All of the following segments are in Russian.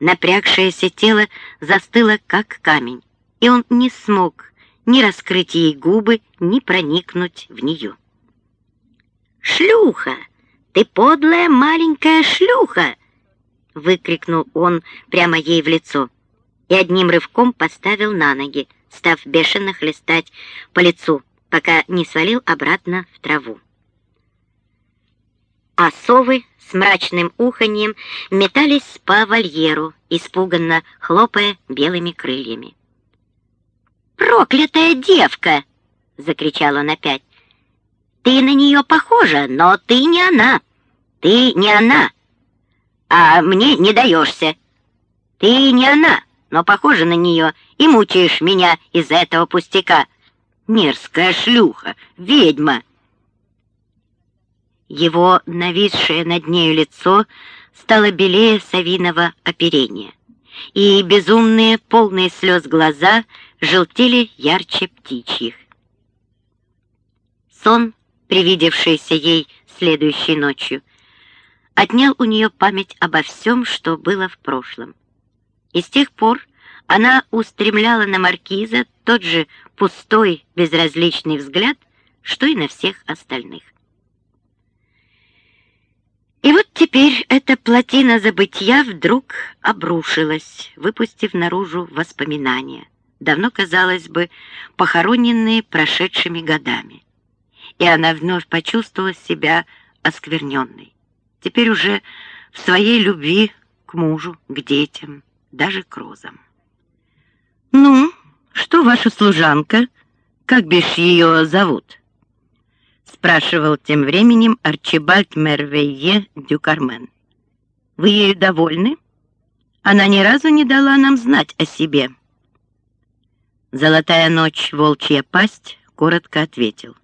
Напрягшееся тело застыло, как камень, и он не смог ни раскрыть ей губы, ни проникнуть в нее. «Шлюха! Ты подлая маленькая шлюха!» — выкрикнул он прямо ей в лицо и одним рывком поставил на ноги, став бешено хлестать по лицу, пока не свалил обратно в траву. А совы с мрачным уханьем метались по вольеру, испуганно хлопая белыми крыльями. «Проклятая девка!» — закричал он опять. «Ты на нее похожа, но ты не она! Ты не она! А мне не даешься! Ты не она, но похожа на нее и мучаешь меня из этого пустяка! Мерзкая шлюха, ведьма!» Его нависшее над нею лицо стало белее совиного оперения, и безумные, полные слез глаза желтели ярче птичьих. Сон, привидевшийся ей следующей ночью, отнял у нее память обо всем, что было в прошлом. И с тех пор она устремляла на маркиза тот же пустой, безразличный взгляд, что и на всех остальных. И вот теперь эта плотина забытья вдруг обрушилась, выпустив наружу воспоминания, давно, казалось бы, похороненные прошедшими годами. И она вновь почувствовала себя оскверненной, теперь уже в своей любви к мужу, к детям, даже к розам. «Ну, что ваша служанка? Как бишь ее зовут?» Спрашивал тем временем Арчибальд Мервейе Дюкармен. Вы ею довольны? Она ни разу не дала нам знать о себе. Золотая ночь, волчья пасть, коротко ответил.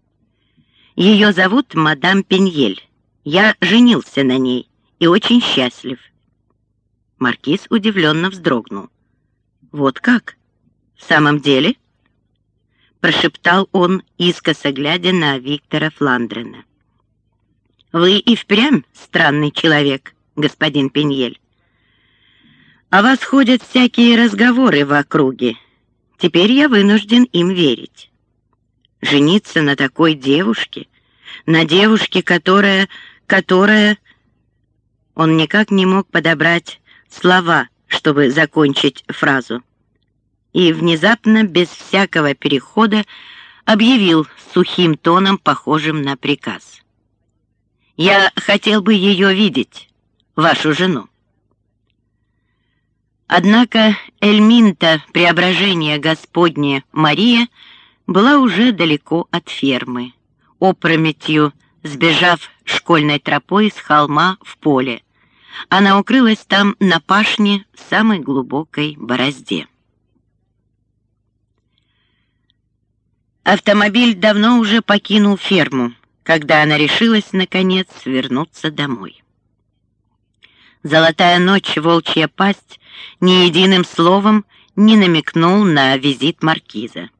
Ее зовут мадам Пеньель. Я женился на ней и очень счастлив. Маркиз удивленно вздрогнул. Вот как? В самом деле? Прошептал он, искоса глядя на Виктора Фландрена. «Вы и впрямь странный человек, господин Пеньель. О вас ходят всякие разговоры в округе. Теперь я вынужден им верить. Жениться на такой девушке, на девушке, которая... которая...» Он никак не мог подобрать слова, чтобы закончить фразу и внезапно, без всякого перехода, объявил сухим тоном, похожим на приказ. «Я хотел бы ее видеть, вашу жену». Однако Эльминта, преображение Господне Мария, была уже далеко от фермы, опрометью сбежав школьной тропой с холма в поле. Она укрылась там на пашне в самой глубокой борозде. Автомобиль давно уже покинул ферму, когда она решилась, наконец, вернуться домой. Золотая ночь, волчья пасть, ни единым словом не намекнул на визит маркиза.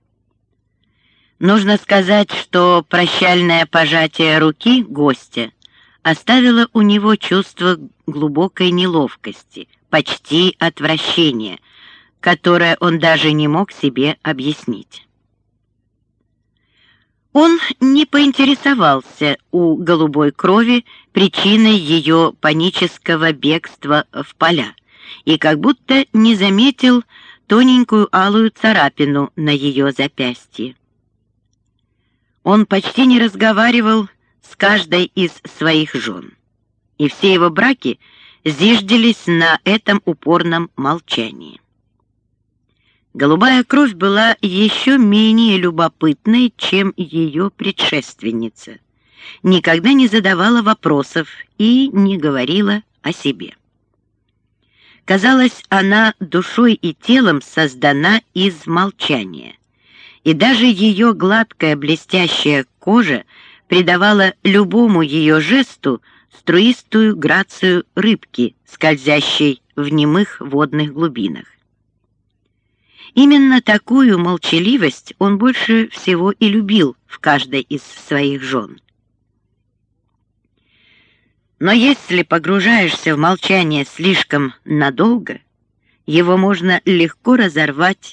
Нужно сказать, что прощальное пожатие руки гостя оставило у него чувство глубокой неловкости, почти отвращения, которое он даже не мог себе объяснить. Он не поинтересовался у голубой крови причиной ее панического бегства в поля и как будто не заметил тоненькую алую царапину на ее запястье. Он почти не разговаривал с каждой из своих жен, и все его браки зиждились на этом упорном молчании. Голубая кровь была еще менее любопытной, чем ее предшественница. Никогда не задавала вопросов и не говорила о себе. Казалось, она душой и телом создана из молчания. И даже ее гладкая блестящая кожа придавала любому ее жесту струистую грацию рыбки, скользящей в немых водных глубинах. Именно такую молчаливость он больше всего и любил в каждой из своих жен. Но если погружаешься в молчание слишком надолго, его можно легко разорвать